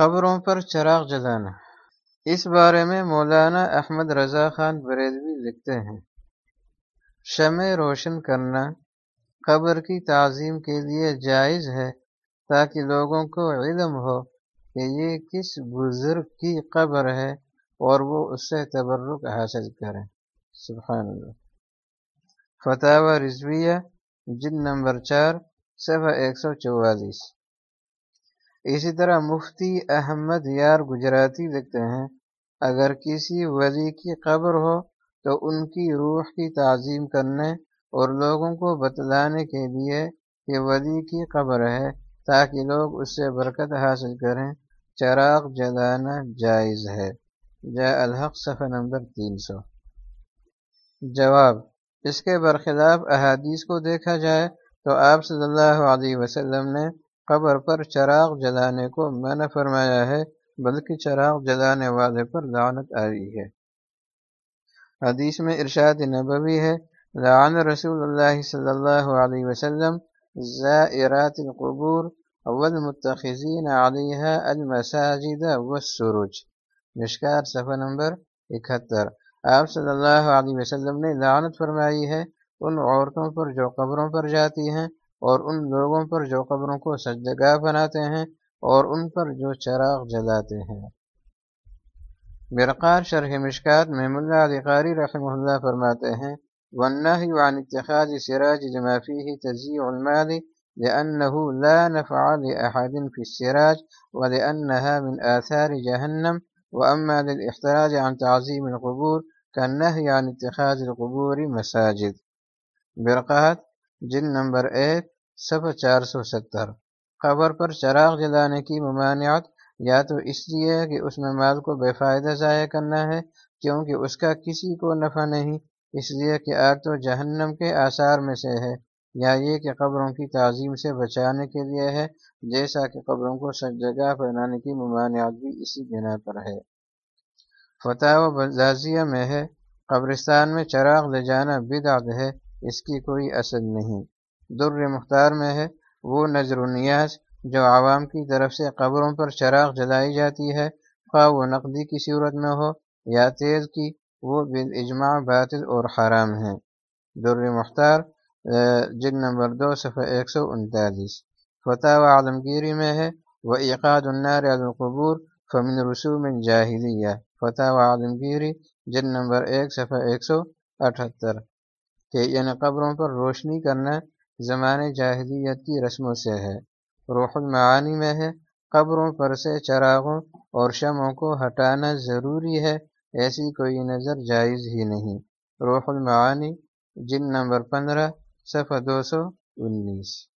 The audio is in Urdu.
قبروں پر چراغ جلانا۔ اس بارے میں مولانا احمد رضا خان بریدوی لکھتے ہیں۔ شمع روشن کرنا قبر کی تعظیم کے لیے جائز ہے تاکہ لوگوں کو علم ہو کہ یہ کس بزرگ کی قبر ہے اور وہ اس سے تبرک حاصل کریں۔ سبحان اللہ۔ فتح و رضویہ جن نمبر چار، صفحہ ایک سو چوالیس۔ اسی طرح مفتی احمد یار گجراتی لکھتے ہیں، اگر کسی ولی کی قبر ہو تو ان کی روح کی تعظیم کرنے اور لوگوں کو بتلانے کے لیے کہ ولی کی قبر ہے، تاکہ لوگ اس سے برکت حاصل کریں۔ چراغ جلانا جائز ہے۔ جا الحق، صفحہ نمبر تین سو۔ جواب اس کے برخلاف احادیث کو دیکھا جائے تو آپ صلی اللہ علیہ وسلم نے قبر پر چراغ جلانے کو منع فرمایا ہے، بلکہ چراغ جلانے والے پر لعنت آئی ہے۔ حدیث میں ارشاد نبوی ہے، لعن رسول اللہ صلی اللہ علیہ وسلم زائرات القبور والمتخذین علیہ المساجد والسروج۔ نشکار صفحہ نمبر اکہتر۔ آپ صلی اللہ علیہ وسلم نے لعنت فرمائی ہے، ان عورتوں پر جو قبروں پر جاتی ہیں اور ان لوگوں پر جو قبروں کو سجگاہ بناتے ہیں اور ان پر جو چراغ جلاتے ہیں۔ برقار شرح مشکات محم اللہ علی قاری رحمہ اللہ فرماتے ہیں، والنهي عن اتخاذ سراج لما فيه تزيع المال لأنه لا نفع لأحد في السراج ولأنها من آثار جهنم وأما للإحتراج عن تعظيم القبور كالنهي عن اتخاذ القبور مساجد۔ برقات جن نمبر ایک صفحہ چار سو ستر۔ قبر پر چراغ جلانے کی ممانعت، یا تو اس لیے کہ اس میں مال کو بے فائدہ ضائع کرنا ہے، کیونکہ اس کا کسی کو نفع نہیں، اس لیے کہ آگ تو جہنم کے آثار میں سے ہے۔ یا یہ کہ قبروں کی تعظیم سے بچانے کے لیے ہے، جیسا کہ قبروں کو سب جگہ بنانے کی ممانعت بھی اسی بنا پر ہے۔ فتح و بزازیہ میں ہے، قبرستان میں چراغ لے جانا بدعت ہے، اس کی کوئی اصل نہیں۔ در مختار میں ہے۔ وہ نظر و نیاز جو عوام کی طرف سے قبروں پر چراغ جلائی جاتی ہے، خواہ وہ نقدی کی صورت میں ہو یا تیز کی، وہ بالاجماع باطل اور حرام ہیں۔ در مختار جن نمبر دو، صفحہ ایک سو انتالیس۔ فتح و عالمگیری میں ہے وہ عقاد النار القبور فمن رسوم جاہلیہ فتح و عالمگیری جن نمبر ایک، صفحہ ایک سو اٹھتر۔ کہ یعنی قبروں پر روشنی کرنا زمانے جاہلیت کی رسموں سے ہے۔ روح المعانی میں ہے۔ قبروں پر سے چراغوں اور شموں کو ہٹانا ضروری ہے۔ ایسی کوئی نظر جائز ہی نہیں۔ روح المعانی جن نمبر پندرہ، صفحہ دو سو انیس۔